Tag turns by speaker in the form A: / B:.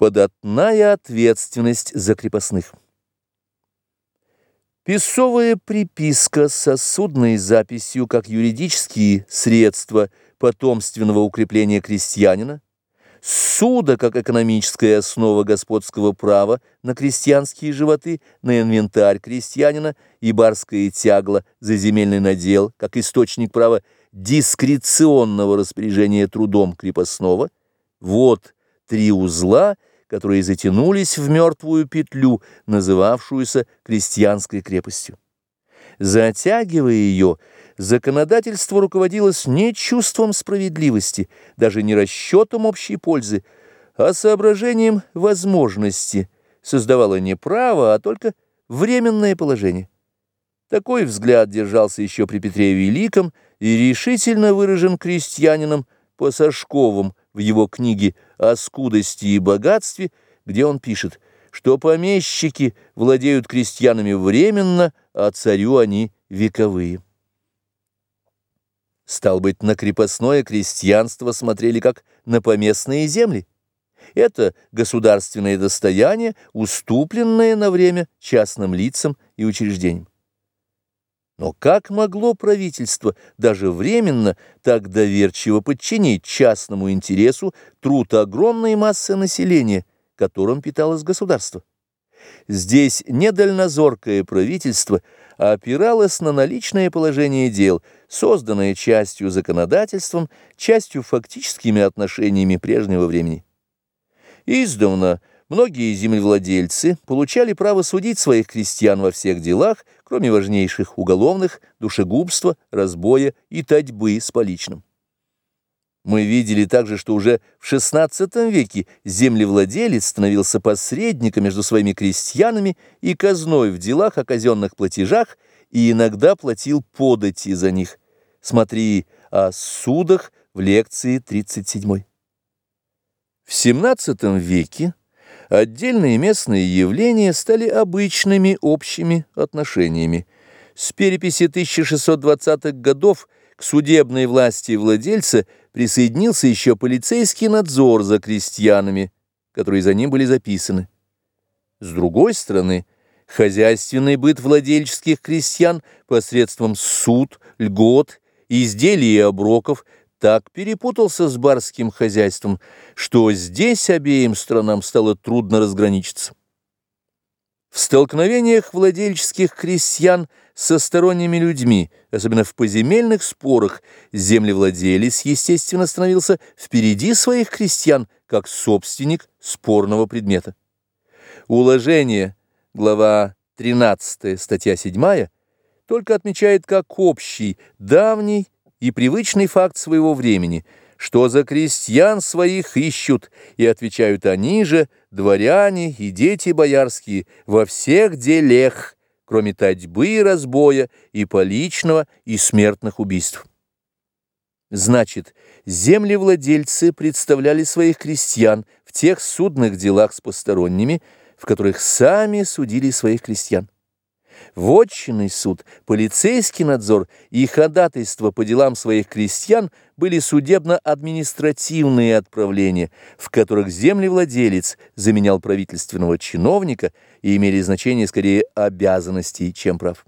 A: Податная ответственность за крепостных. Песовая приписка со судной записью как юридические средства потомственного укрепления крестьянина, суда как экономическая основа господского права на крестьянские животы, на инвентарь крестьянина и барское тягло за земельный надел как источник права дискреционного распоряжения трудом крепостного, вот три узла – которые затянулись в мертвую петлю, называвшуюся крестьянской крепостью. Затягивая ее, законодательство руководилось не чувством справедливости, даже не расчетом общей пользы, а соображением возможности, создавало не право, а только временное положение. Такой взгляд держался еще при Петре Великом и решительно выражен крестьянином по Сашковым в его книге о скудости и богатстве, где он пишет, что помещики владеют крестьянами временно, а царю они вековые. Стал быть, на крепостное крестьянство смотрели как на поместные земли. Это государственное достояние, уступленное на время частным лицам и учреждениям. Но как могло правительство даже временно так доверчиво подчинить частному интересу труд огромной массы населения, которым питалось государство? Здесь недальнозоркое правительство опиралось на наличное положение дел, созданное частью законодательством, частью фактическими отношениями прежнего времени. Издавна Многие землевладельцы получали право судить своих крестьян во всех делах, кроме важнейших уголовных, душегубства, разбоя и татьбы с поличным. Мы видели также, что уже в XVI веке землевладелец становился посредником между своими крестьянами и казной в делах о казенных платежах и иногда платил подати за них. Смотри о судах в лекции 37. В XVII веке Отдельные местные явления стали обычными общими отношениями. С переписи 1620-х годов к судебной власти владельца присоединился еще полицейский надзор за крестьянами, которые за ним были записаны. С другой стороны, хозяйственный быт владельческих крестьян посредством суд, льгот, изделий и оброков – так перепутался с барским хозяйством, что здесь обеим странам стало трудно разграничиться. В столкновениях владельческих крестьян со сторонними людьми, особенно в поземельных спорах, землевладелец, естественно, становился впереди своих крестьян, как собственник спорного предмета. Уложение, глава 13, статья 7, только отмечает как общий, давний и привычный факт своего времени, что за крестьян своих ищут, и отвечают они же, дворяне и дети боярские, во всех делех, кроме татьбы и разбоя, и поличного, и смертных убийств. Значит, землевладельцы представляли своих крестьян в тех судных делах с посторонними, в которых сами судили своих крестьян. Вотчинный суд, полицейский надзор и ходатайство по делам своих крестьян были судебно-административные отправления, в которых землевладелец заменял правительственного чиновника и имели значение скорее обязанностей, чем прав.